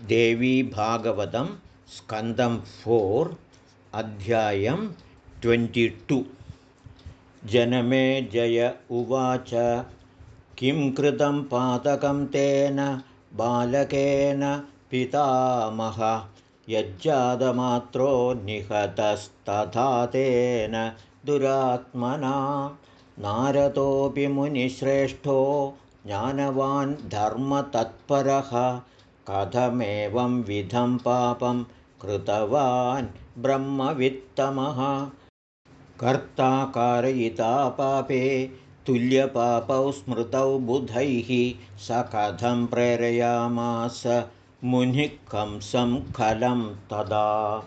देवीभागवतं स्कन्दं four अध्यायं twenty जनमे जय उवाच। किं कृतं पातकं तेन बालकेन पितामह यज्जातमात्रो निहतस्तथा तेन दुरात्मना। नारदोऽपि मुनिश्रेष्ठो ज्ञानवान् धर्मतत्परः कथमेवं विधं पापं कृतवान् ब्रह्मवित्तमः। कर्ता कारयिता पापे तुल्यपापौ स्मृतौ बुधैः स कथं प्रेरयामास मुनिः कंसं खलं तदा।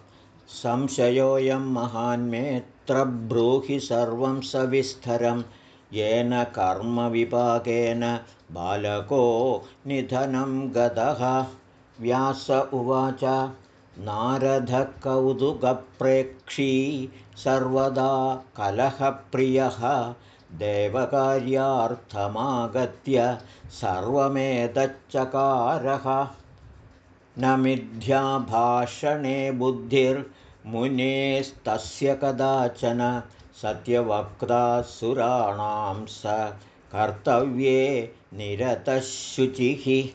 संशयोऽयं महान्मेत्र ब्रूहि सर्वं सविस्तरं येन कर्मविपाकेन बालको निधनं गतः। व्यास उवाच नारदकौतुकप्रेक्षी सर्वदा कलहप्रियः। देवकार्यार्थमागत्य सर्वमेतच्चकारः। न मिथ्याभाषणे बुद्धिर्मुनेस्तस्य कदाचन सत्यवक्ता सुराणां स कर्तव्ये निरतशुचिः।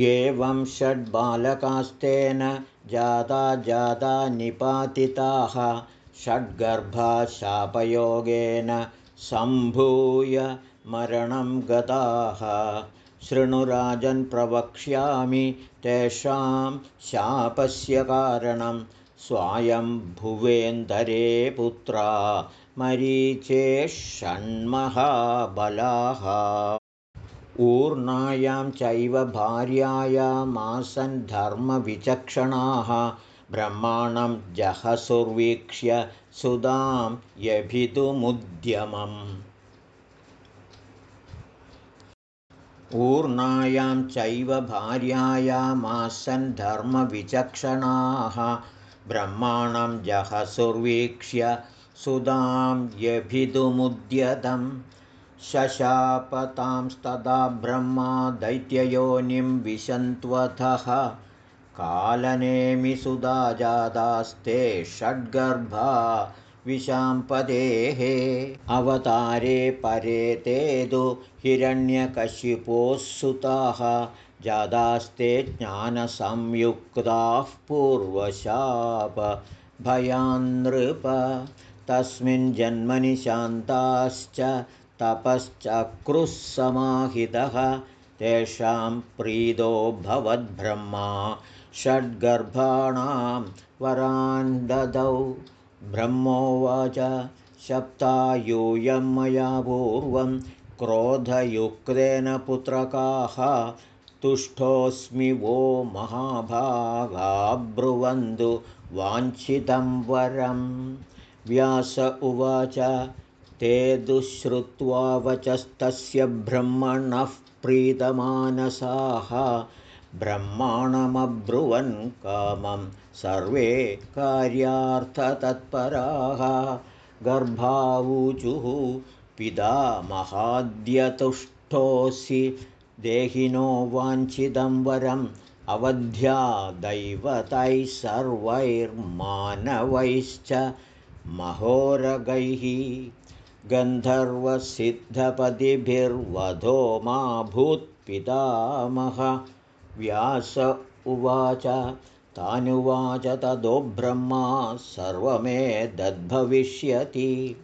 एवं षड्बालकास्तेन जाता जाता निपातिताः। षड्गर्भाशापयोगेन सम्भूय मरणं गताः। शृणुराजन् प्रवक्ष्यामि तेषां शापस्य कारणं स्वायम्भुवेन्दरे पुत्रा मरीचे षण्महाबलाः। ऊर्णायां चैव भार्यायामासन् धर्मविचक्षणाः। ब्रह्माणं जहसुर्वीक्ष्य सुधां यभितुमुद्यमम् ऊर्णायां चैव भार्यायामासन् धर्मविचक्षणाः ब्रह्माणं जहसुर्वीक्ष्य सुधां यभितुमुद्यतम् शशापतांस्तदा ब्रह्मा दैत्ययोनिं विशन्त्वथः। कालनेमिसुधा जातास्ते षड्गर्भा विशाम्पदेः। अवतारे परे ते तु हिरण्यकशिपोः सुताः जातास्ते ज्ञानसंयुक्ताः पूर्वशापभयान्नृप तस्मिन् जन्मनि शान्ताश्च तपश्चक्रुः समाहितः। तेषां प्रीतो भवद्ब्रह्मा। षड्गर्भाणां वरान् ददौ ब्रह्मोवाच सप्तायूयं मया पूर्वं क्रोधयुक्तेन पुत्रकाः तुष्टोऽस्मि वो महाभागाब्रुवन्तु वाञ्छितं वरं। व्यास उवाच ते दुःश्रुत्वा वचस्तस्य ब्रह्मणः प्रीतमानसाः ब्रह्माणमब्रुवन् कामं सर्वे कार्यार्थतत्पराः। गर्भावूचुः पिता महाद्यतुष्टोऽसि देहिनो वाञ्छितं वरम् अवध्या दैवतैः सर्वैर्मानवैश्च महोरगैः। गन्धर्वसिद्धपदिभिर्वधो मा भूत्पितामह। व्यास उवाच तानुवाच तदो ब्रह्मा सर्वमेतद्भविष्यति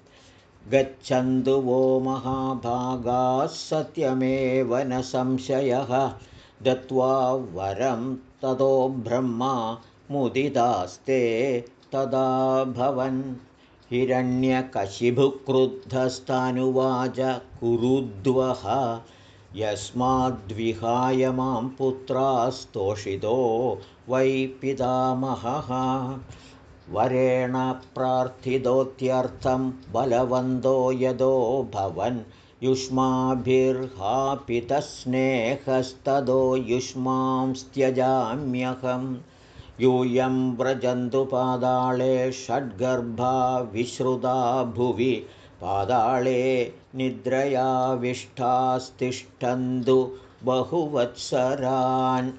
गच्छन्तु वो महाभागाः सत्यमेव न संशयः। दत्त्वा वरं ततो ब्रह्मा मुदितास्ते तदा भवन्। हिरण्यकशिभुक्रुद्धस्तानुवाच कुरुद्वः। यस्माद्विहाय मां पुत्रास्तोषितो वै पितामहः वरेण प्रार्थितोत्यर्थं बलवन्तो यदो भवन्। युष्माभिर्हापितस्नेहस्तदो युष्मांस्त्यजाम्यहम् यूयं व्रजन्तु पादाळे षड्गर्भा विश्रुता भुवि। पादाळे निद्रयाविष्ठास्तिष्ठन्तु बहुवत्सरान्।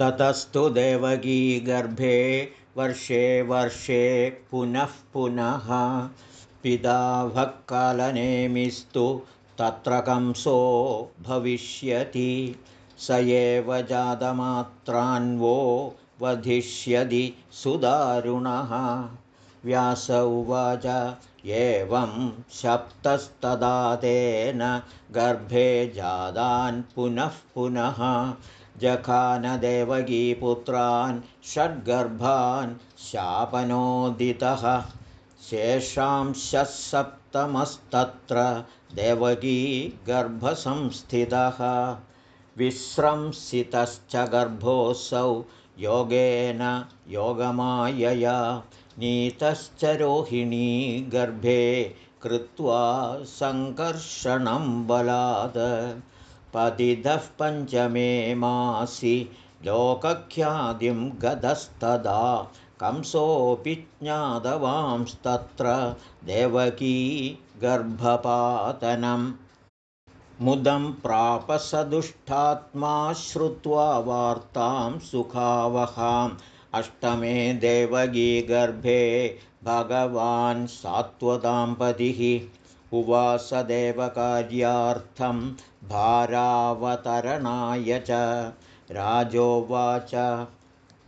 ततस्तु देवगी गर्भे वर्षे वर्षे पुनः पुनः पिता भक्कालनेमिस्तु तत्र कंसो भविष्यति। स एव जातमात्रान्वो वधिष्यति सुदारुणः। व्यास उवाच एवं सप्तस्तदा तेन गर्भे जादान् पुनः पुनः जखानदेवगीपुत्रान् षड्गर्भान् शापनोदितः। शेषांशः सप्तमस्तत्र देवकी गर्भसंस्थितः विस्रंसितश्च गर्भोऽसौ योगेन योगमायया नीतश्च रोहिणी गर्भे कृत्वा सङ्कर्षणं बलात् पतितः पञ्चमे मासि लोकख्यातिं गतस्तदा कंसोऽपि ज्ञातवांस्तत्र देवकी गर्भपातनम्। मुदं प्रापसदुष्टात्मा श्रुत्वा वार्तां सुखावहाम्। अष्टमे देवगीगर्भे भगवान् सात्वताम्पतिः उवासदेवकार्यार्थं भारावतरणाय च। राजोवाच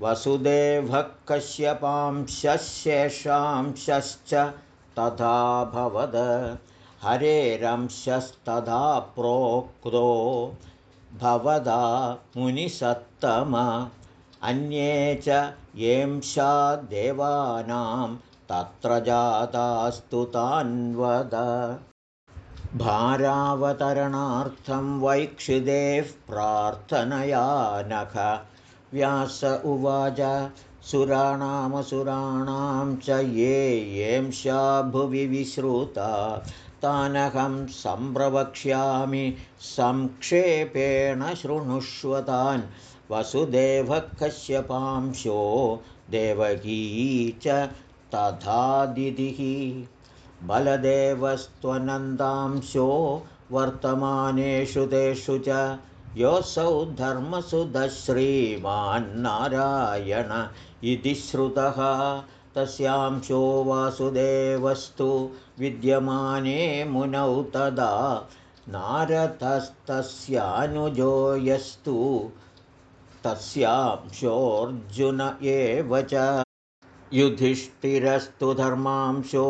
वसुदेवः कश्यपांशेषांशश्च तथाभवद हरेरंशस्तथा प्रोक्तो भवदा मुनिसत्तम। अन्ये च येंशा देवानां तत्र जातास्तु तान्वद। भारावतरणार्थं वैक्षिदेः प्रार्थनया नख व्यास उवाच सुराणामसुराणां च ये येंशा भुवि विश्रुता। तानहं सम्प्रवक्ष्यामि संक्षेपेण शृणुष्वतान्। वसुदेवः कश्यपांशो देवकी च तथादितिः बलदेवस्त्वनन्दांशो वर्तमानेषु तेषु च योऽसौ धर्मसुधश्रीमान्नारायण इति श्रुतः। तस्यांशो वासुदेवस्तु विद्यमाने मुनौ तदा नारदस्तस्यानुजो यस्तु तस्यांशोऽर्जुन एव च युधिष्ठिरस्तु धर्मांशो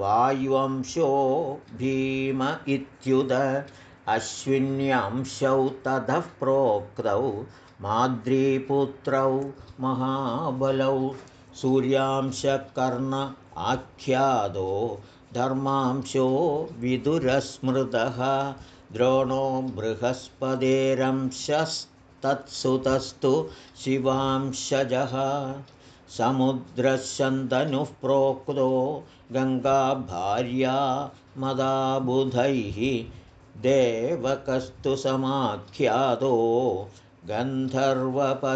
वायुवंशो भीम इत्युद अश्विन्यांशौ ततः प्रोक्तौ माद्रीपुत्रौ महाबलौ सूर्यांशकर्ण आख्यादो धर्मांशो विदुरस्मृतः द्रोणो बृहस्पतेरंशस्तत्सुतस्तु शिवांशजः समुद्रशन्तनुः प्रोक्तो गङ्गाभार्या मदाबुधैः देवकस्तु समाख्यातो गन्धर्वपदिरागमे।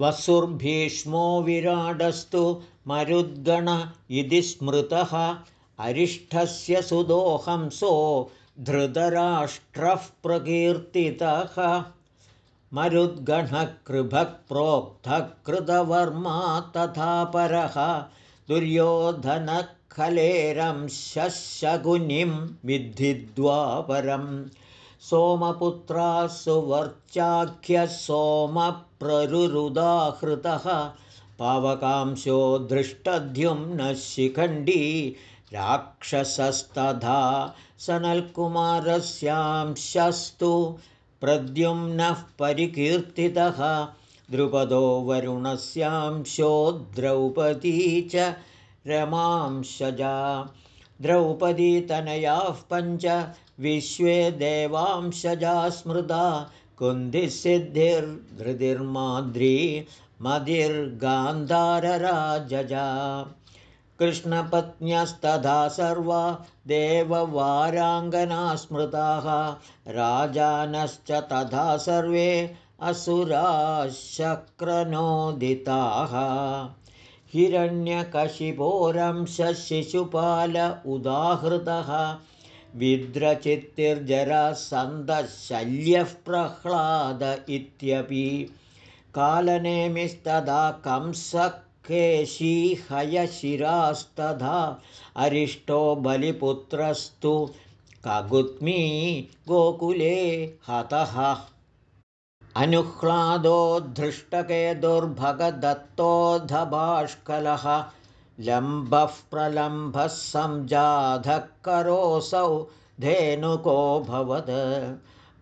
वसुर्भीष्मो विराडस्तु मरुद्गण इति स्मृतः अरिष्ठस्य सुदोहंसो धृतराष्ट्रः प्रकीर्तितः मरुद्गणः कृभः प्रोक्तः कृतवर्मा तथा परः दुर्योधनखलेरंशशकुनिं विद्धिद्वापरं। सोमपुत्रा सुवर्चाख्यः सोमप्ररुरुदाहृतः पावकांशो धृष्टद्युम्नः शिखण्डी राक्षसस्तथा सनल्कुमारस्यांशस्तु प्रद्युम्नः परिकीर्तितः। द्रुपदो वरुणस्यांशो द्रौपदी च रमांशजा। द्रौपदीतनयाः पञ्च विश्वे देवांशजा स्मृता। कुन्दिसिद्धिर्धृतिर्माद्री मदिर्गान्धारराजजा कृष्णपत्न्यस्तथा सर्वा देववाराङ्गना स्मृताः राजानश्च तथा सर्वे असुराशक्रनोदिताः। हिरण्यकशिपोरंशशिशुपाल उदाहृतः विद्रचित्तिर्जरसन्दशल्यः प्रह्लाद इत्यपि कालनेमिस्तदा कंसकेशीहयशिरास्तथा अरिष्टो बलिपुत्रस्तु। कगुत्मी गोकुले हतः। अनुह्लादो धृष्टके दुर्भगदत्तोऽधभाष्कलः लम्बः प्रलम्भः सञ्जाधः करोऽसौ धेनुकोऽभवत्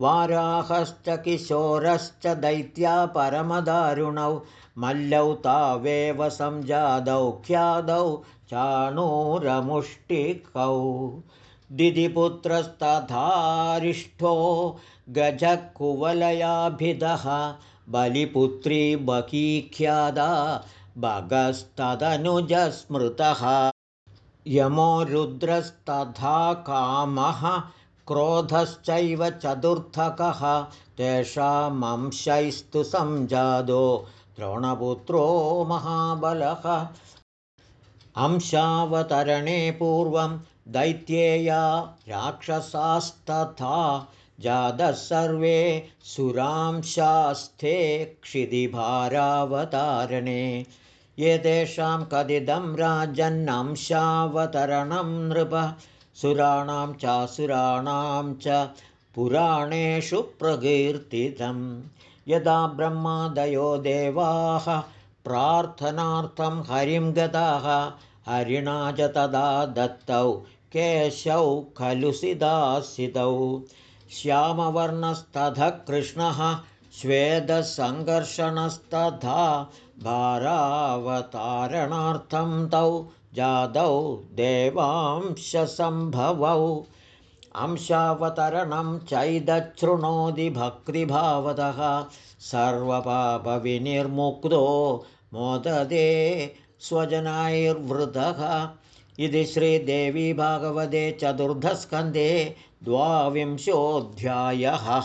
वाराहश्च किशोरश्च दैत्या परमदारुणौ मल्लौ तावेव संजादौ ख्यादौ चाणूरमुष्टिकौ। दिदिपुत्रस्तथारिष्ठो गजकुवलयाभिदः बलिपुत्री बकीख्यादा भगस्तदनुजस्मृतः। यमो रुद्रस्तथा कामः क्रोधश्चैव चतुर्थकः तेषामंशैस्तु संजादो द्रोणपुत्रो महाबलः। अंशावतरणे पूर्वं दैत्येया राक्षसास्तथा जातः सर्वे सुरांशास्थे क्षिदिभारावतारणे एतेषां कथितं राजन्नंशावतरणं नृप सुराणां चासुराणां च पुराणेषु प्रकीर्तितं यदा ब्रह्मादयो देवाः प्रार्थनार्थं हरिं गताः हरिणा च तदा दत्तौ केशौ खलु सिदासितौ श्यामवर्णस्तथ कृष्णः श्वेदसङ्कर्षणस्तथा भारावतारणार्थं तौ जादौ देवांशसम्भवौ। अंशावतरणं चैदच्छृणोति भक्तिभावतः। सर्वपापविनिर्मुक्तो मोददे स्वजनाैर्वृतः इति श्रीदेवी भागवते चतुर्धस्कन्धे द्वाविंशोऽध्यायः